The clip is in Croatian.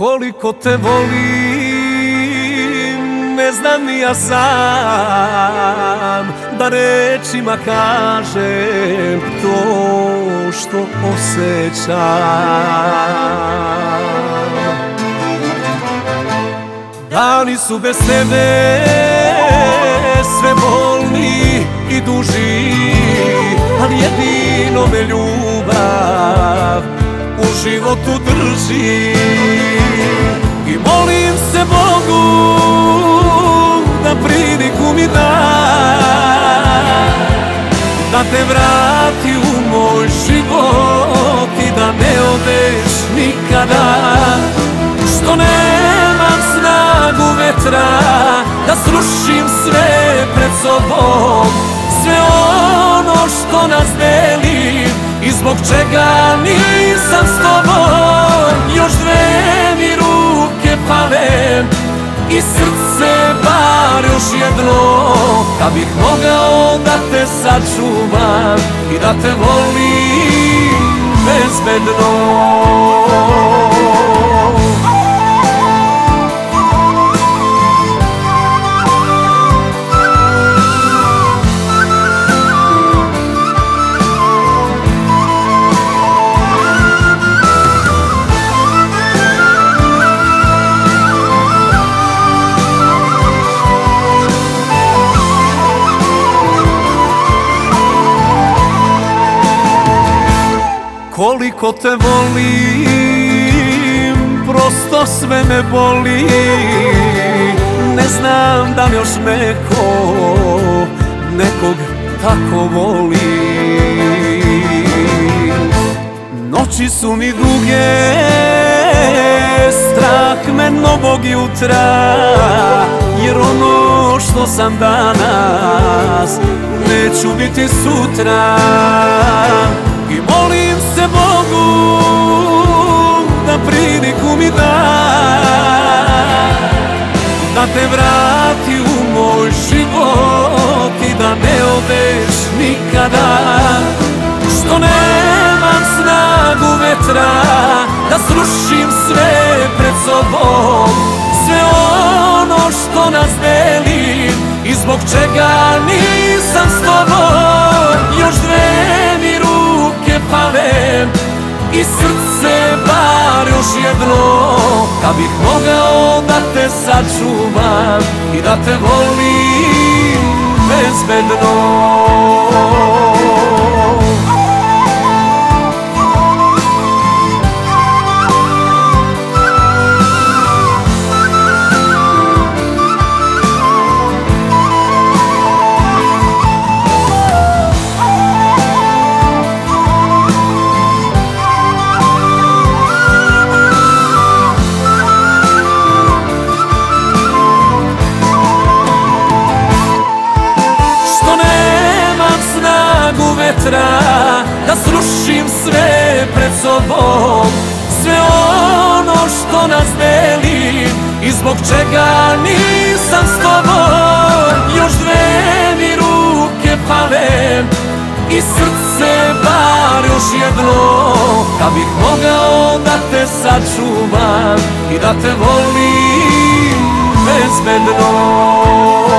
Koliko te volim, ne znam ni ja sam Da rečima kažem to što osjećam. Dani su bez tebe sve bolni i duži Ali jedino me ljubav u životu drži molim se Bogu da priliku mi da Da te vrati u moj život i da ne odeš nikada. Što nemam snagu vetra da srušim sve pred sobom Sve ono što nas deli i zbog čega nisam s tobom Bih mogao da te sačuvam i da te volim bezbedno Koliko te volim, prosto sve me boli. Ne znam da li još neko, nekog tako voli. Noći su mi duge, strah me novog jutra Jer ono što sam danas, neću biti sutra Molim se Bogu da priliku mi da Da te vrati u moj život i da ne odeš nikada. Što nemam snagu vetra da srušim sve pred sobom Sve ono što nas deli i zbog čega nisam s tobom. Još dve pale i srce bar još jedno Kad bih mogao da te sačuvam i da te volim bezbedno srušim sve pred sobom Sve ono što nas deli. I zbog čega nisam s tobom Još dve mi ruke pale. I srce bar još jedno Kad bih mogao da te sačuvam I da te volim bezbedno